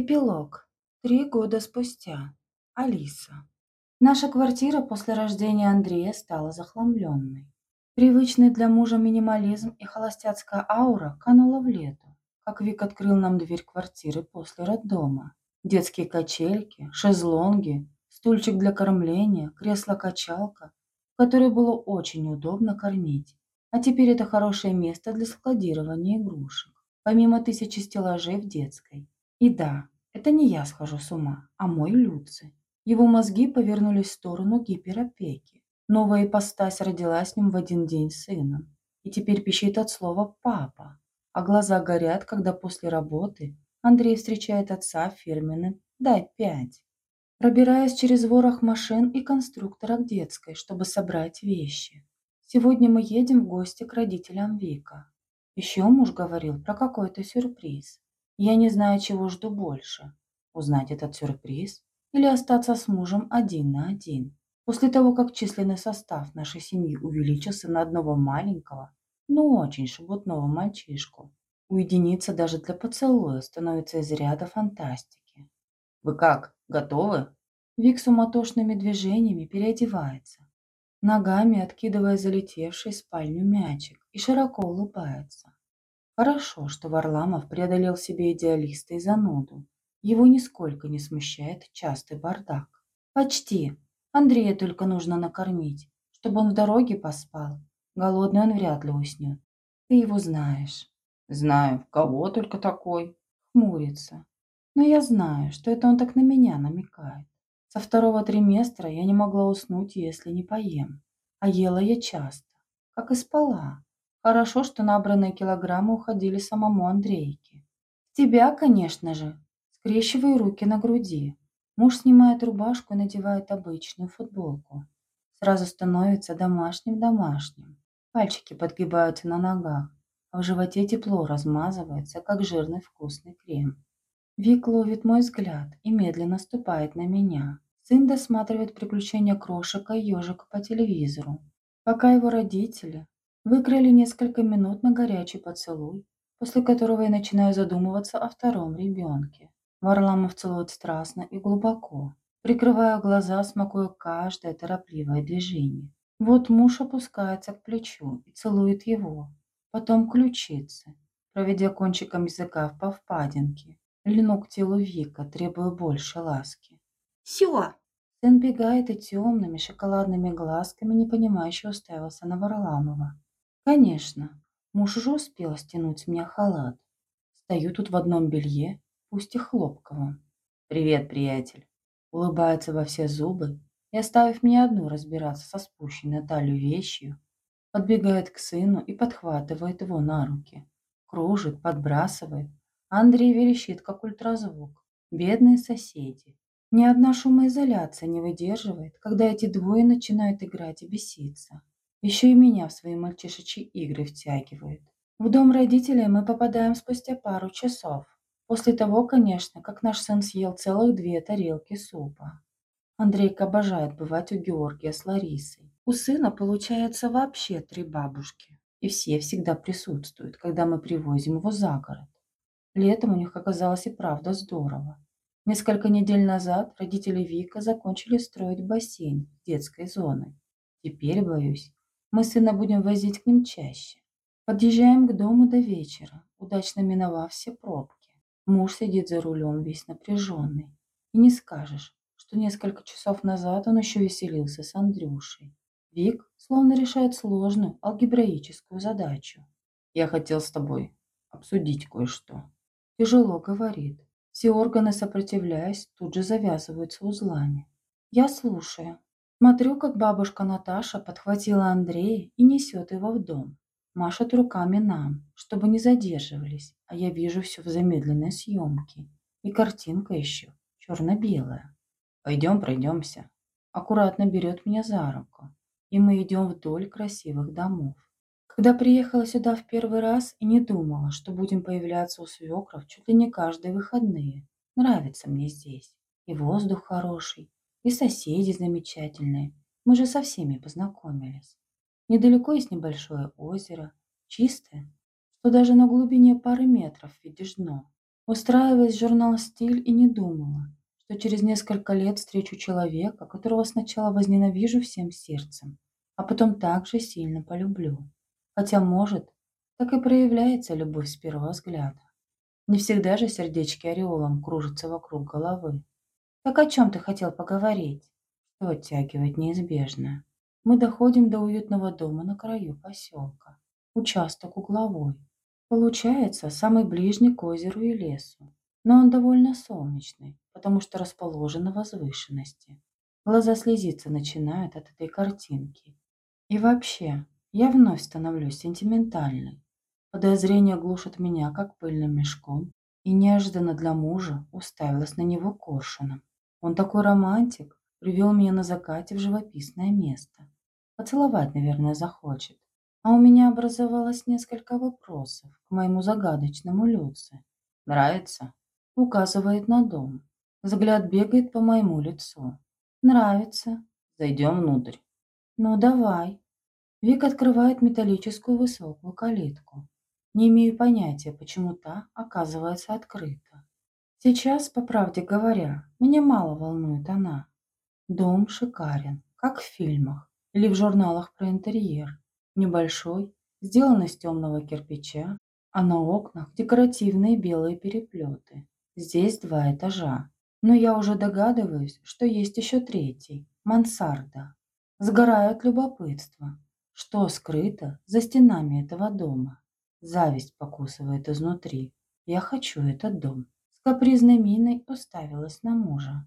Эпилог. Три года спустя. Алиса. Наша квартира после рождения Андрея стала захламленной. Привычный для мужа минимализм и холостяцкая аура канула в лету, как Вик открыл нам дверь квартиры после роддома. Детские качельки, шезлонги, стульчик для кормления, кресло-качалка, в которое было очень удобно кормить. А теперь это хорошее место для складирования игрушек, помимо тысячи стеллажей в детской. И да, это не я схожу с ума, а мой Люци. Его мозги повернулись в сторону гиперопеки. Новая ипостась родилась с ним в один день сыном. И теперь пищит от слова «папа». А глаза горят, когда после работы Андрей встречает отца фирменным «дай пять». Пробираясь через ворох машин и конструктора к детской, чтобы собрать вещи. Сегодня мы едем в гости к родителям Вика. Еще муж говорил про какой-то сюрприз. Я не знаю, чего жду больше. Узнать этот сюрприз или остаться с мужем один на один. После того, как численный состав нашей семьи увеличился на одного маленького, но очень шебутного мальчишку, уединиться даже для поцелуя становится из ряда фантастики. «Вы как, готовы?» Вик суматошными движениями переодевается, ногами откидывая залетевший в спальню мячик и широко улыбается. Хорошо, что Варламов преодолел себе идеалиста и зануду. Его нисколько не смущает частый бардак. Почти. Андрея только нужно накормить, чтобы он в дороге поспал. Голодный он вряд ли уснет. Ты его знаешь. Знаю. Кого только такой? Хмурится. Но я знаю, что это он так на меня намекает. Со второго триместра я не могла уснуть, если не поем. А ела я часто, как и спала. Хорошо, что набранные килограммы уходили самому Андрейке. Тебя, конечно же. Скрещиваю руки на груди. Муж снимает рубашку и надевает обычную футболку. Сразу становится домашним-домашним. Пальчики подгибаются на ногах, а в животе тепло размазывается, как жирный вкусный крем. Вик ловит мой взгляд и медленно ступает на меня. Сын досматривает приключения крошика и ежика по телевизору, пока его родители, Выкрали несколько минут на горячий поцелуй, после которого я начинаю задумываться о втором ребенке. Варламов целует страстно и глубоко, прикрывая глаза, смакуя каждое торопливое движение. Вот муж опускается к плечу и целует его, потом ключицы, проведя кончиком языка по впадинке. Льну к телу Вика, требуя больше ласки. «Все!» Сын бегает и темными шоколадными глазками непонимающе уставился на Варламова. Конечно, муж уже успел стянуть с меня халат. Стою тут в одном белье, пусть и хлопковом. «Привет, приятель!» Улыбается во все зубы и, оставив меня одну разбираться со спущенной талию вещью, подбегает к сыну и подхватывает его на руки. Кружит, подбрасывает. Андрей верещит, как ультразвук. Бедные соседи. Ни одна шумоизоляция не выдерживает, когда эти двое начинают играть и беситься. Еще и меня в свои мальчишечьи игры втягивает. В дом родителей мы попадаем спустя пару часов. После того, конечно, как наш сын съел целых две тарелки супа. Андрейка обожает бывать у Георгия с Ларисой. У сына получается вообще три бабушки. И все всегда присутствуют, когда мы привозим его за город. Летом у них оказалось и правда здорово. Несколько недель назад родители Вика закончили строить бассейн с детской зоной. Теперь, боюсь, мы сына будем возить к ним чаще. Подъезжаем к дому до вечера, удачно миновав все пробки. Муж сидит за рулем весь напряженный. И не скажешь, что несколько часов назад он еще веселился с Андрюшей. Вик словно решает сложную алгебраическую задачу. «Я хотел с тобой обсудить кое-что». Тяжело говорит. Все органы, сопротивляясь, тут же завязываются узлами. Я слушаю. Смотрю, как бабушка Наташа подхватила Андрея и несет его в дом. Машет руками нам, чтобы не задерживались, а я вижу все в замедленной съемке. И картинка еще черно-белая. Пойдем пройдемся. Аккуратно берет меня за руку, и мы идем вдоль красивых домов. Когда приехала сюда в первый раз и не думала, что будем появляться у свекров чуть ли не каждые выходные. Нравится мне здесь. И воздух хороший, и соседи замечательные. Мы же со всеми познакомились. Недалеко есть небольшое озеро, чистое, что даже на глубине пары метров видишь дно. устраиваясь журнал «Стиль» и не думала, что через несколько лет встречу человека, которого сначала возненавижу всем сердцем, а потом так же сильно полюблю. Хотя, может, так и проявляется любовь с первого взгляда. Не всегда же сердечки ореолом кружатся вокруг головы. Так о чем ты хотел поговорить? Что оттягивает неизбежное? Мы доходим до уютного дома на краю поселка. Участок угловой. Получается, самый ближний к озеру и лесу. Но он довольно солнечный, потому что расположен на возвышенности. Глаза слезиться начинают от этой картинки. И вообще, я вновь становлюсь сентиментальной. Подозрения глушат меня, как пыльным мешком, и неожиданно для мужа уставилась на него коршуном. Он такой романтик, привел меня на закате в живописное место. Поцеловать, наверное, захочет. А у меня образовалось несколько вопросов к моему загадочному Люце. «Нравится?» Указывает на дом. Взгляд бегает по моему лицу. «Нравится?» «Зайдем внутрь». «Ну, давай». Вик открывает металлическую высокую калитку. Не имею понятия, почему та оказывается открыта. Сейчас, по правде говоря, меня мало волнует она. Дом шикарен, как в фильмах или в журналах про интерьер. Небольшой, сделан из темного кирпича, а на окнах декоративные белые переплеты. Здесь два этажа, но я уже догадываюсь, что есть еще третий – мансарда. Сгораю от любопытства, что скрыто за стенами этого дома. Зависть покусывает изнутри. Я хочу этот дом. Капризной миной уставилась на мужа.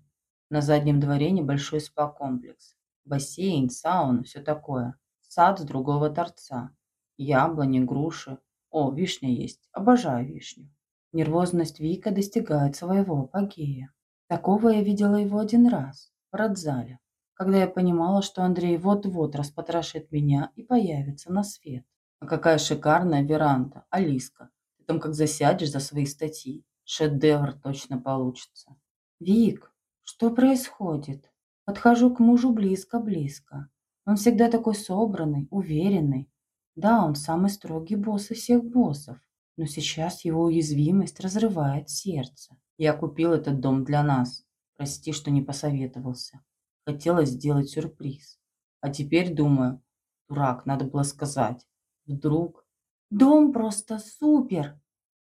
На заднем дворе небольшой спа-комплекс. Бассейн, сауна, все такое. Сад с другого торца. Яблони, груши. О, вишня есть. Обожаю вишню. Нервозность Вика достигает своего апогея. Такого я видела его один раз, в родзале, когда я понимала, что Андрей вот-вот распотрошит меня и появится на свет. А какая шикарная веранда, Алиска. Ты там как засядешь за свои статьи. Шедевр точно получится. Вик, что происходит? Подхожу к мужу близко-близко. Он всегда такой собранный, уверенный. Да, он самый строгий босс из всех боссов, но сейчас его уязвимость разрывает сердце. Я купил этот дом для нас. Прости, что не посоветовался. Хотелось сделать сюрприз. А теперь думаю, дурак, надо было сказать. Вдруг «Дом просто супер!»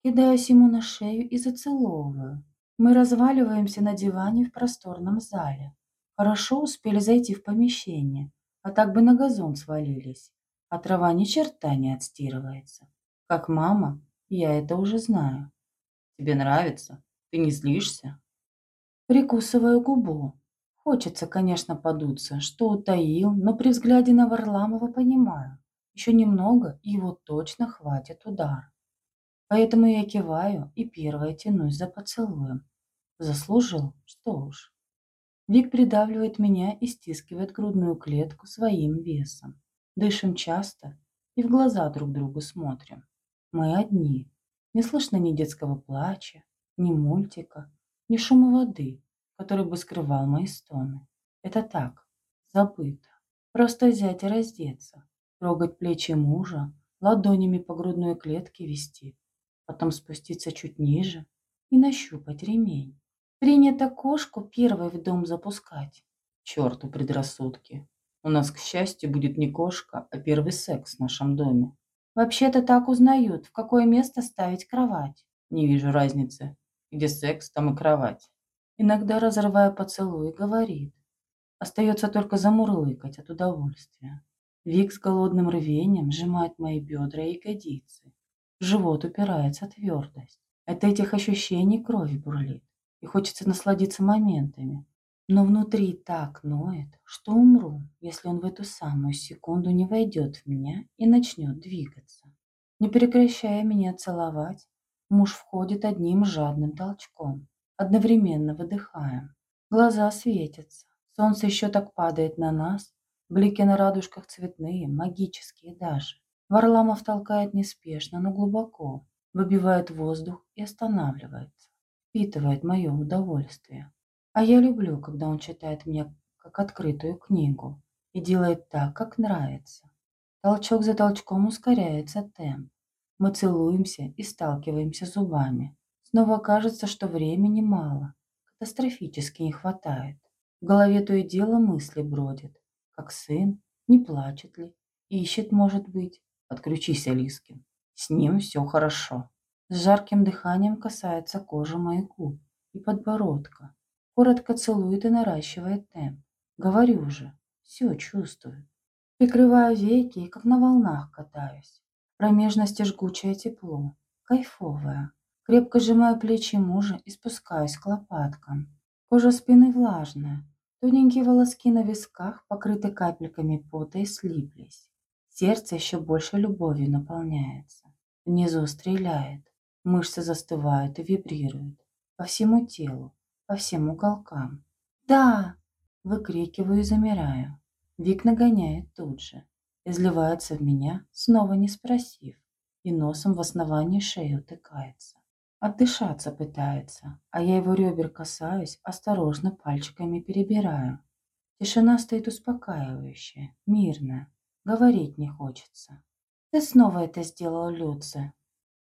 Кидаюсь ему на шею и зацеловываю. Мы разваливаемся на диване в просторном зале. Хорошо успели зайти в помещение, а так бы на газон свалились. А трава ни черта не отстирывается. Как мама, я это уже знаю. Тебе нравится? Ты не злишься? Прикусываю губу. Хочется, конечно, подуться, что утаил, но при взгляде на Варламова понимаю. Еще немного, и его точно хватит удар. Поэтому я киваю и первая тянусь за поцелуем. Заслужил? Что уж. Вик придавливает меня и стискивает грудную клетку своим весом. Дышим часто и в глаза друг другу смотрим. Мы одни. Не слышно ни детского плача, ни мультика, ни шума воды, который бы скрывал мои стоны. Это так, забыто. Просто взять и раздеться, трогать плечи мужа, ладонями по грудной клетке вести, потом спуститься чуть ниже и нащупать ремень. Принято кошку первой в дом запускать. Черту предрассудки. У нас, к счастью, будет не кошка, а первый секс в нашем доме. Вообще-то так узнают, в какое место ставить кровать. Не вижу разницы. Где секс, там и кровать. Иногда, разрывая поцелуй, говорит. Остается только замурлыкать от удовольствия. Вик с голодным рвением сжимает мои бедра и ягодицы. Живот упирается твердость. От этих ощущений крови бурлит, и хочется насладиться моментами. Но внутри так ноет, что умру, если он в эту самую секунду не войдет в меня и начнет двигаться. Не прекращая меня целовать, муж входит одним жадным толчком, одновременно выдыхаем. Глаза светятся, солнце еще так падает на нас, Блики на радужках цветные, магические даже. Варламов толкает неспешно, но глубоко, выбивает воздух и останавливается, впитывает мое удовольствие. А я люблю, когда он читает мне как открытую книгу и делает так, как нравится. Толчок за толчком ускоряется темп. Мы целуемся и сталкиваемся зубами. Снова кажется, что времени мало, катастрофически не хватает. В голове то и дело мысли бродят. Как сын, не плачет ли, ищет, может быть. Отключись, Алискин. С ним все хорошо. С жарким дыханием касается кожи моих губ и подбородка. Коротко целует и наращивает темп. Говорю же, все чувствую. Прикрываю веки и как на волнах катаюсь. Промежности жгучее тепло, кайфовое. Крепко сжимаю плечи мужа и спускаюсь к лопаткам. Кожа спины влажная, тоненькие волоски на висках покрыты капельками пота и слиплись. Сердце еще больше любовью наполняется. Внизу стреляет, мышцы застывают и вибрируют. По всему телу, по всем уголкам. «Да!» – выкрикиваю и замираю. Вик нагоняет тут же, изливается в меня, снова не спросив, и носом в основании шеи утыкается. Отдышаться пытается, а я его ребер касаюсь, осторожно пальчиками перебираю. Тишина стоит успокаивающая, мирная, говорить не хочется. Ты снова это сделал, Люция.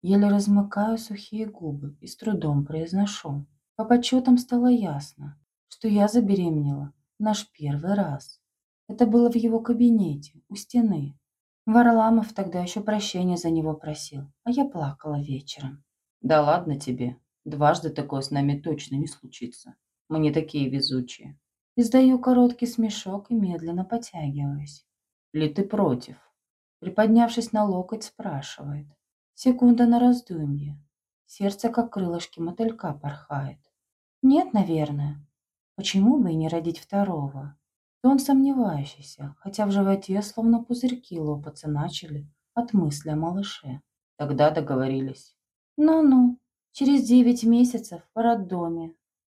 Еле размыкаю сухие губы и с трудом произношу. По подсчетам стало ясно, что я забеременела наш первый раз. Это было в его кабинете, у стены. Варламов тогда еще прощения за него просил, а я плакала вечером. Да ладно тебе. Дважды такое с нами точно не случится. Мы не такие везучие. Издаю короткий смешок и медленно потягиваюсь. Ли ты против? Приподнявшись на локоть, спрашивает. Секунда на раздумье. Сердце, как крылышки мотылька, порхает. Нет, наверное. Почему бы и не родить второго? То он сомневающийся, хотя в животе словно пузырьки лопаться начали от мысли о малыше. Тогда договорились. Ну-ну, через девять месяцев в роддоме.